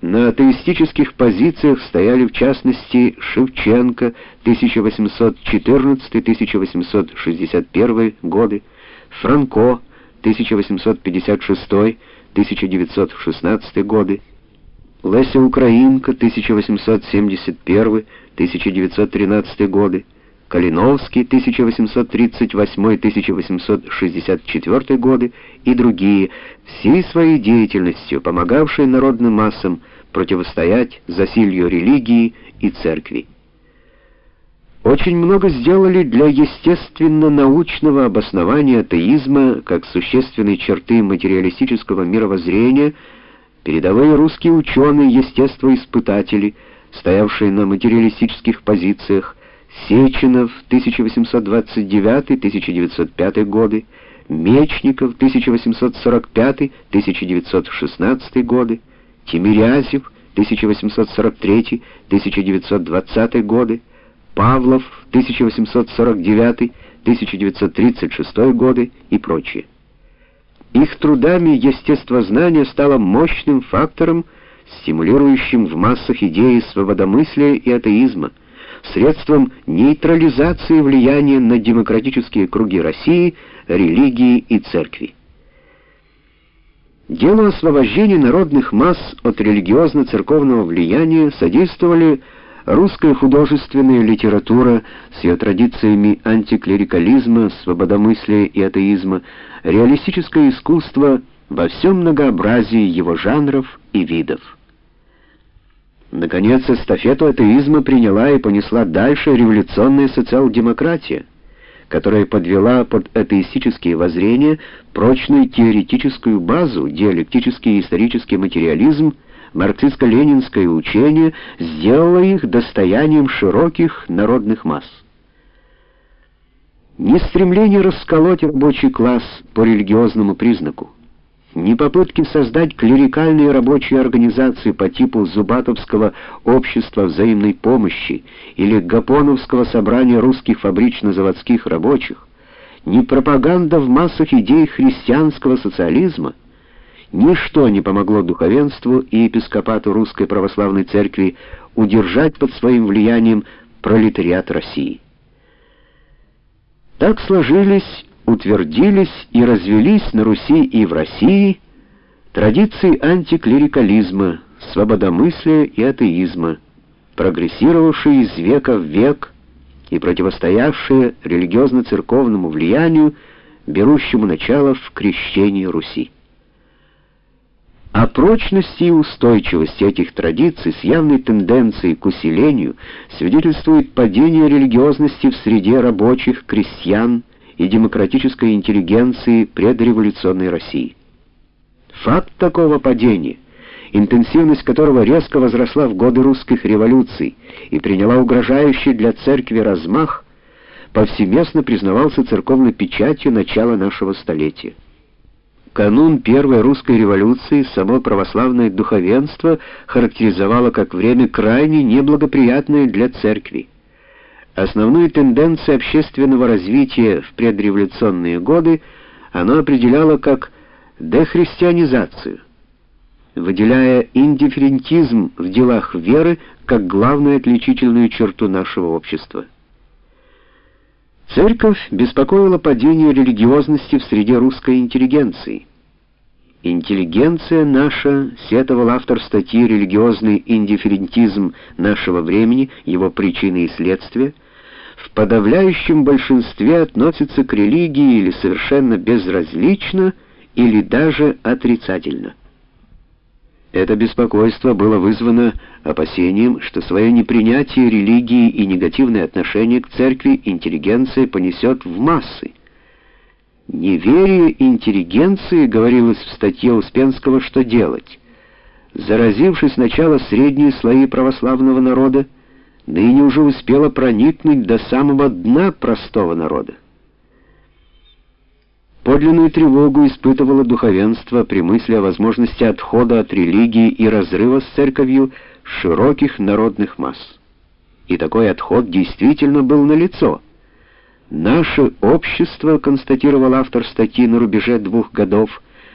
На атеистических позициях стояли в частности Шевченко 1814-1861 годы, Франко 1856-1916 годы, Леся Украинка 1871-1913 годы, Калиновский 1838-1864 годы и другие, всей своей деятельностью помогавшие народным массам противостоять засилью религии и церкви. Очень много сделали для естественно-научного обоснования атеизма как существенной черты материалистического мировоззрения передовые русские ученые-естествоиспытатели, стоявшие на материалистических позициях, Сеченов 1829-1905 годы, Мечников 1845-1916 годы, Тимирязев 1843-1920 годы, Павлов 1849-1936 годы и прочие. Их трудами естествознание стало мощным фактором, стимулирующим в массах идеи свободомыслия и атеизма, средством нейтрализации влияния на демократические круги России, религии и церкви. Делу освобождения народных масс от религиозно-церковного влияния содействовали русская художественная литература с ее традициями антиклерикализма, свободомыслия и атеизма, реалистическое искусство во всем многообразии его жанров и видов. Наконец, эстафету атеизма приняла и понесла дальше революционная социал-демократия, которая подвела под атеистические воззрения прочную теоретическую базу, диалектический и исторический материализм, марксистско-ленинское учение, сделала их достоянием широких народных масс. Ни стремление расколоть рабочий класс по религиозному признаку, ни попытки создать клерикальные рабочие организации по типу Зубатовского общества взаимной помощи или Гапоновского собрания русских фабрично-заводских рабочих, ни пропаганда в массах идей христианского социализма, ничто не помогло духовенству и епископату Русской Православной Церкви удержать под своим влиянием пролетариат России. Так сложились утвердились и развелись на Руси и в России традиции антиклерикализма, свободомыслия и атеизма, прогрессировавшие из века в век и противостоявшие религиозно-церковному влиянию, берущему начало в крещении Руси. О прочности и устойчивости этих традиций с явной тенденцией к усилению свидетельствует падение религиозности в среде рабочих, крестьян, и демократической интеллигенции предреволюционной России. Факт такого падения, интенсивность которого резко возросла в годы русских революций и приняла угрожающий для церкви размах, повсеместно признавался церковной печатью начала нашего столетия. Канун Первой русской революции само православное духовенство характеризовало как время крайне неблагоприятное для церкви. Основную тенденцию общественного развития в предреволюционные годы оно определяло как дехристианизацию, выделяя индифферентизм в делах веры как главную отличительную черту нашего общества. Церковь беспокоила падение религиозности в среде русской интеллигенции. Интеллигенция наша, сетовал автор статьи «Религиозный индифферентизм нашего времени, его причины и следствия», в подавляющем большинстве относятся к религии или совершенно безразлично, или даже отрицательно. Это беспокойство было вызвано опасением, что свое непринятие религии и негативное отношение к церкви интеллигенция понесет в массы. Неверие интеллигенции, говорилось в статье Успенского, что делать. Заразившись сначала средние слои православного народа, ныне уже успела проникнуть до самого дна простого народа. Подлинную тревогу испытывало духовенство при мысли о возможности отхода от религии и разрыва с церковью широких народных масс. И такой отход действительно был налицо. Наше общество, констатировал автор статьи на рубеже двух годов,